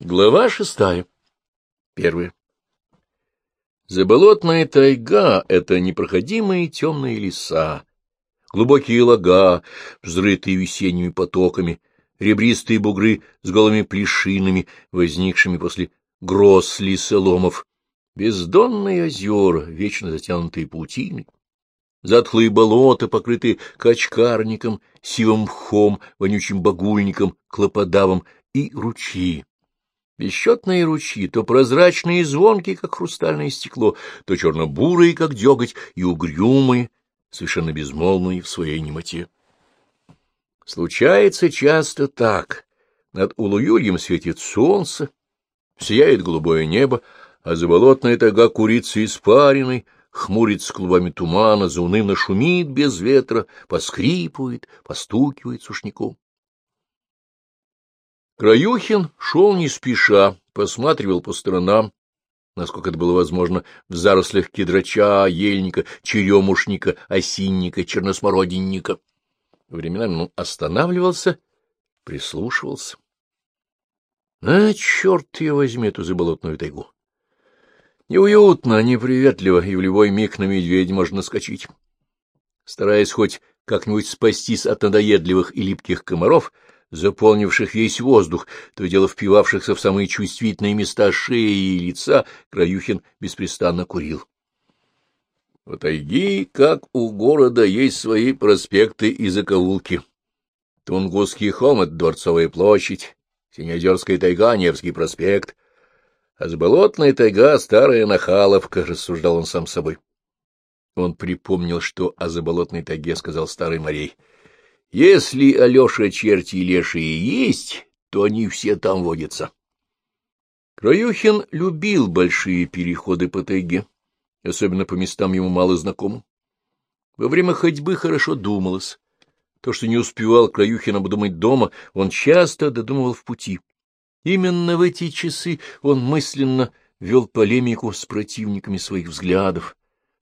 Глава шестая. Первая. Заболотная тайга — это непроходимые темные леса, глубокие лага, взрытые весенними потоками, ребристые бугры с голыми плешинами, возникшими после гроз лесоломов, бездонные озера, вечно затянутые паутиной, затхлые болота, покрытые качкарником, сивым мхом, вонючим багульником, клоподавом и ручьи. Бесчетные ручьи, то прозрачные и звонкие, как хрустальное стекло, то черно-бурые, как деготь, и угрюмые, совершенно безмолвные в своей немоте. Случается часто так. Над Улуюльем светит солнце, сияет голубое небо, а заболотная тага курица испариной, хмурится клубами тумана, заунывно шумит без ветра, поскрипывает, постукивает сушняком. Краюхин шел не спеша, посматривал по сторонам, насколько это было возможно, в зарослях кедрача, ельника, черемушника, осинника, черносмородинника. Временами он останавливался, прислушивался. А, черт ее возьми, эту заболотную тайгу! Неуютно, неприветливо, и в любой миг на медведя можно наскочить. Стараясь хоть как-нибудь спастись от надоедливых и липких комаров, заполнивших весь воздух, то и дело впивавшихся в самые чувствительные места шеи и лица, Краюхин беспрестанно курил. В тайги, как у города, есть свои проспекты и закоулки. Тунгусский холм — это Дворцовая площадь, Синеозерская тайга — Невский проспект, а сболотная тайга — Старая Нахаловка, — рассуждал он сам собой. Он припомнил, что о заболотной тайге сказал старый Морей — если Алеша черти и лешие есть, то они все там водятся. Краюхин любил большие переходы по тайге, особенно по местам ему мало знакомым. Во время ходьбы хорошо думалось. То, что не успевал Краюхин обдумать дома, он часто додумывал в пути. Именно в эти часы он мысленно вел полемику с противниками своих взглядов,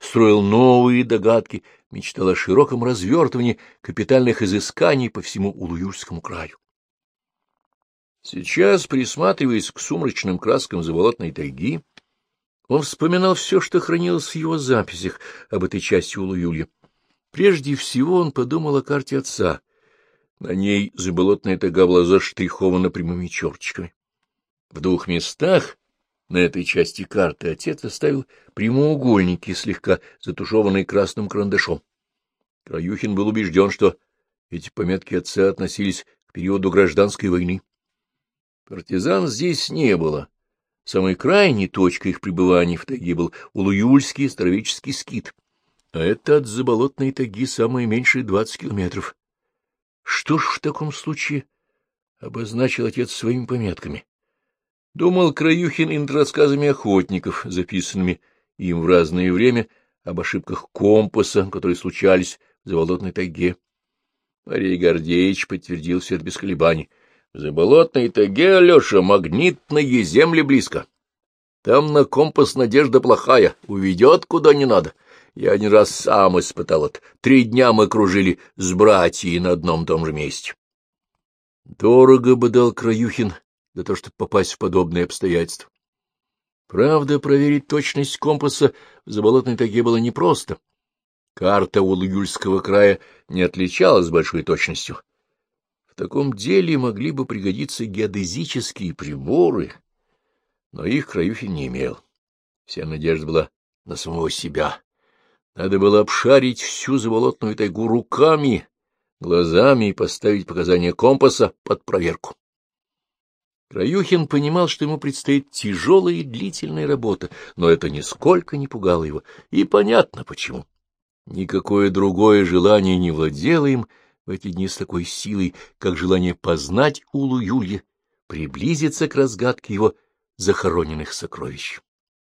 строил новые догадки, мечтал о широком развертывании капитальных изысканий по всему Улуюрскому краю. Сейчас, присматриваясь к сумрачным краскам заболотной тайги, он вспоминал все, что хранилось в его записях об этой части Улуюлья. Прежде всего он подумал о карте отца. На ней заболотная тайга была заштрихована прямыми черточками. В двух местах на этой части карты отец оставил прямоугольники, слегка затушеванные красным карандашом. Краюхин был убежден, что эти пометки отца относились к периоду гражданской войны. Партизан здесь не было. Самой крайней точкой их пребывания в тайге был Улуюльский старовеческий скит, а это от заболотной тайги самые меньшие двадцать километров. Что ж в таком случае обозначил отец своими пометками? Думал Краюхин и над рассказами охотников, записанными им в разное время, об ошибках компаса, которые случались в заболотной тайге. Марий Гордеевич подтвердил все без колебаний. В заболотной тайге, Алеша, магнитные земли близко. Там на компас надежда плохая, уведет куда не надо. Я не раз сам испытал это. Три дня мы кружили с братьями на одном том же месте. Дорого бы дал Краюхин для того, чтобы попасть в подобные обстоятельства. Правда, проверить точность компаса в заболотной таге было непросто. Карта Улуюльского края не отличалась большой точностью. В таком деле могли бы пригодиться геодезические приборы, но их Краюхин не имел. Вся надежда была на самого себя. Надо было обшарить всю заболотную тайгу руками, глазами и поставить показания компаса под проверку. Краюхин понимал, что ему предстоит тяжелая и длительная работа, но это нисколько не пугало его, и понятно почему. Никакое другое желание не владело им в эти дни с такой силой, как желание познать Улу Юлье, приблизиться к разгадке его захороненных сокровищ.